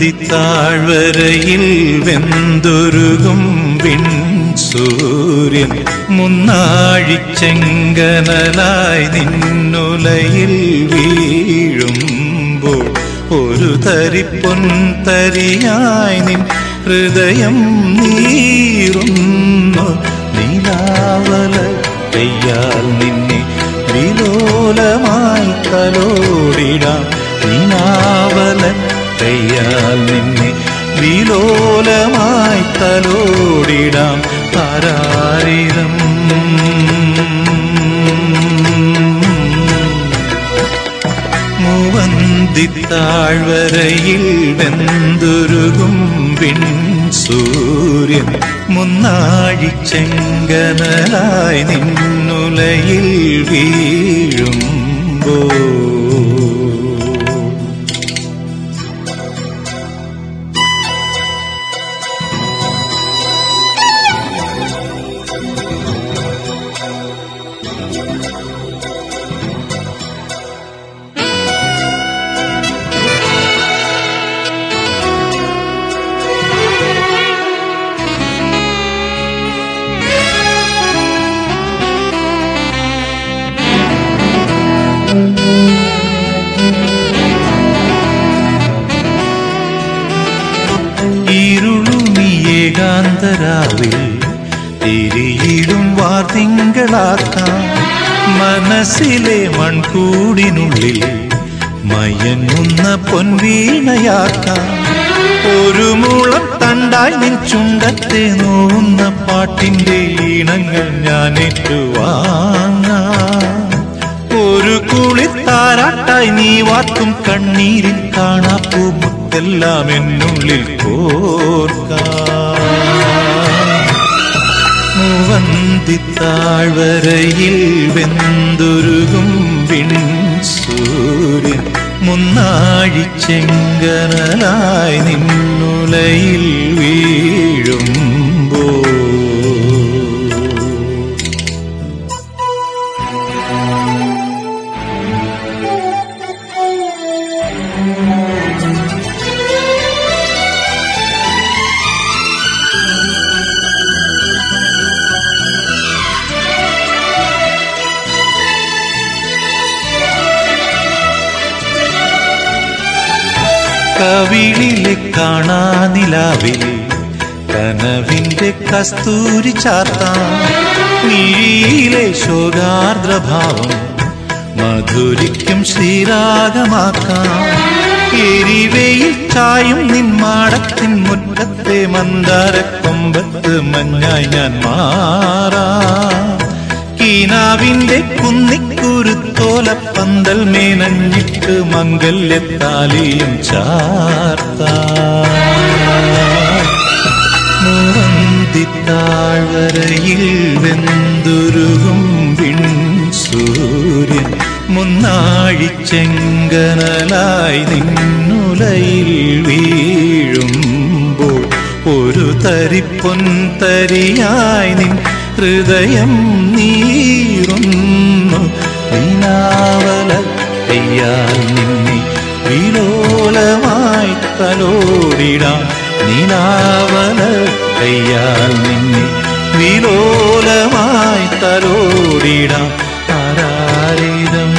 മുവന്തിത്താഴ്വരയിൽ വെന്തുരുകും വിൺ സൂര്യൻ. മുന്നാഴിച്ചെങ്കനലായി നിന്നുലയിൽ വീഴുമ്പോൾ ഒരു തരിപ്പൊൻ തരിയായി നിൻ ഹൃദയം നീറുന്നു. നീലാവല പെയ്യാൽ നിന്നെ വിലോലമായി തലോടിടാം. നീനാവല പെയ്യാൽ നിന്നെ വിലോലമായി തലോടിടാം താരാരിരം മുവന്തിത്താഴ്വരയിൽ വെന്തുരുകും പിൻ സൂര്യൻ. മുന്നാഴിച്ചെങ്കനലായി നിന്നുലയിൽ വീഴുമ്പോ ഇരുളുമിയേകാന്തരാവിൽ തിരിയിടും വാർത്തിങ്കളാക്കാം. മനസ്സിലെ മൺകൂടിനുള്ളിൽ മയങ്ങുന്ന പൊൻവീണയാക്കാം. ഒരു മൂളം തണ്ടായി നിൻ ചുണ്ടത്തെ നോവുന്ന പാട്ടിന്റെ ഈണങ്ങൾ ഞാൻ ഏറ്റുവാങ്ങാം ഒരു കുളിത്താരാട്ടായി നീ വാർക്കും കണ്ണീരിൽ കാണാപ്പൂ മുത്തെല്ലാം എന്നുള്ളിൽ കോർക്കാം. മുവന്തിത്താഴ്വരയിൽ വെന്തുരുകും വിൺ സൂര്യൻ. മുന്നാഴിച്ചെങ്കനലായി നിന്നുലയിൽ വീഴുമ്പോ കവിളിലെ കാണാനിലാവിൽ കനവിന്റെ കസ്തൂരി ചാർത്താം. മിഴിയിലെ ശോകാർദ്രഭാവം മധുരിക്കും ശ്രീരാഗമാക്കാം. എരിവയിൽ ചായും നിന്മാടത്തിൻ മുറ്റത്തെ മന്ദാരക്കൊമ്പത്ത് മഞ്ഞായി ഞാൻ മാറാം. കീനാവിന്റെ കുന്നിക്കുരുത്തോല പന്തൽ മേനഞ്ഞിട്ട് മംഗല്യത്താലിയും ചാർത്താഴ്വരയിൽ വെന്തുരുകും വിൺ സൂര്യൻ. മുന്നാഴിച്ചെങ്കനലായി നിന്നുലയിൽ വീഴുമ്പോൾ ഒരു തരിപ്പൊൻ തരിയായി നിൻ ഹൃദയം നീറുന്നു. നീനാവല പെയ്യാൽ നിന്നെ വിലോലമായി തലോടിടാം. നീനാവല പെയ്യാൽ നിന്നെ വിലോലമായി തലോടിടാം. ആരാരിതം?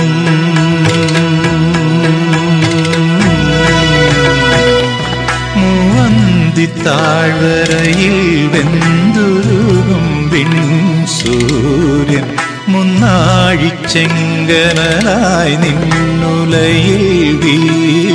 മൂവന്തിത്താഴ്വരയിൽ വെന്തുരുകും. സൂര്യൻ മുന്നാഴിച്ചെങ്കനായി നിന്നുലയിൽ വീഴുമ്പോൾ